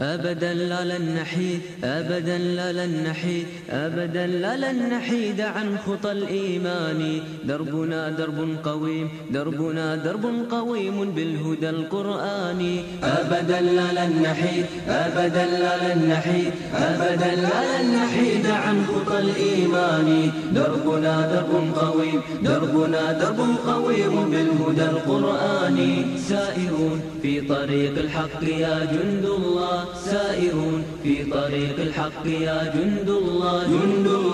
أبدا لا لن نحيد أبدا لا لن نحيد أبدا لا لن نحيد عن خطى الإيمان. دربنا درب قويم دربنا درب قويم بالهدى القرآني أبدا لا لن نحيد أبدا لا لن نحيد أبدا لا لن نحيد عن خطى الإيمان. دربنا درب قويم دربنا درب قويم بالهدى القرآني سائرون في طريق الحق يا جند الله. سائرون في طريق الحق يا جند الله جند الله.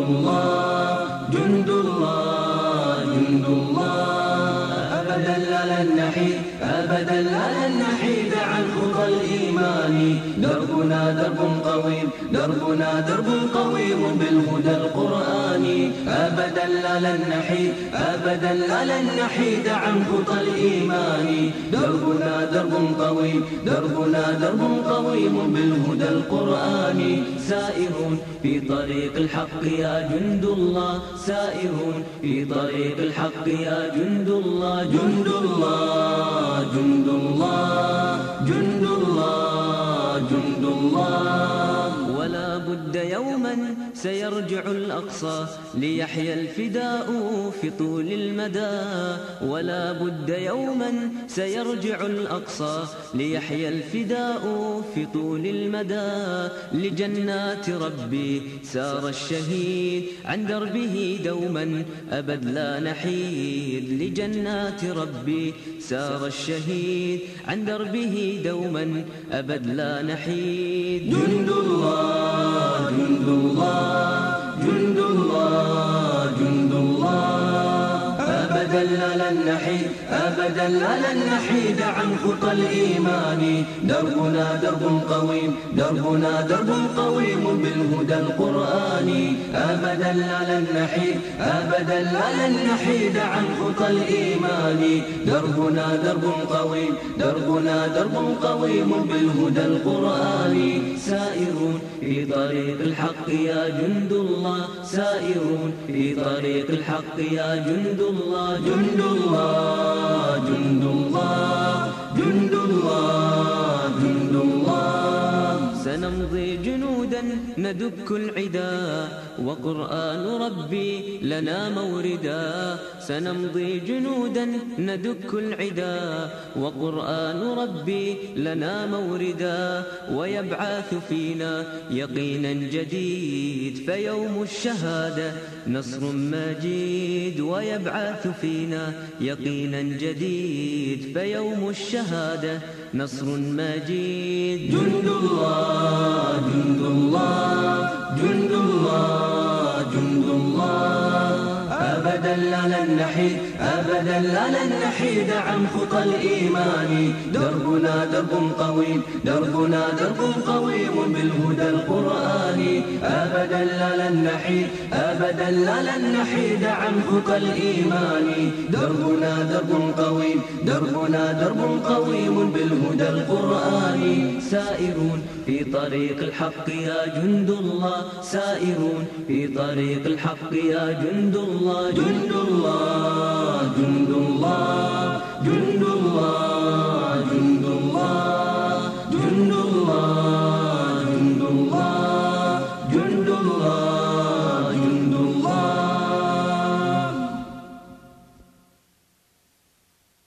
جند الله جند الله أبدا لا لن نحيد أبدا لا نحيد عن خطى الإيمان دربنا درب قويم دربنا درب قويم بالهدى القرآني أبدا لا لن نحيد أبدا لا نحيد عن خطى الإيمان دربنا درب قويم دربنا درب قويم بالهدى القرآني سائرون في طريق الحق يا جند الله سائرون في طريق الحق يا جند الله. جند الله جند الله جند الله جند الله. ولا بد يوما سيرجع الأقصى ليحيى الفداء في طول المدى. ولا بد يوما سيرجع الأقصى ليحيى الفداء في طول المدى. لجنات ربي سار الشهيد عن دربه دوما أبد لا نحيد. لجنات ربي سار الشهيد عن دربه دوما أبد لا نحيد. جند الله. لا لن نحيد عن خطى الإيمان. دربنا درب قويم دربنا درب قويم بالهدى القرآني أبدا لا لن نحيد أبدا لا لن نحيد عن خطى الإيمان. دربنا درب قويم دربنا درب قويم بالهدى القرآني سائرون في طريق الحق يا جند الله. سائرون في طريق الحق يا جند الله جند الله جند الله سنمضي جنودا ندك العدا وقرآن ربي لنا موردا. سنمضي جنودا ندك العدا وقرآن ربي لنا موردا. ويبعث فينا يقينا جديد فيوم الشهادة نصر مجيد. ويبعث فينا يقينا جديد فيوم الشهادة نصر مجيد. جند الله جند الله جند الله. جند الله أبدا لا لن نحيد أبدا لا لن نحيد عن خطى الإيمان. دربنا درب قويم دربنا درب قويم بالهدى القرآني أبدا لا لن نحيد أبدا لا لن نحيد عن خطى الإيمان. دربنا درب قويم دربنا درب قويم بالهدى القرآني سائرون في طريق الحق يا جند الله. سائرون في طريق الحق يا جند الله. جند الله. Gündullah, Gündullah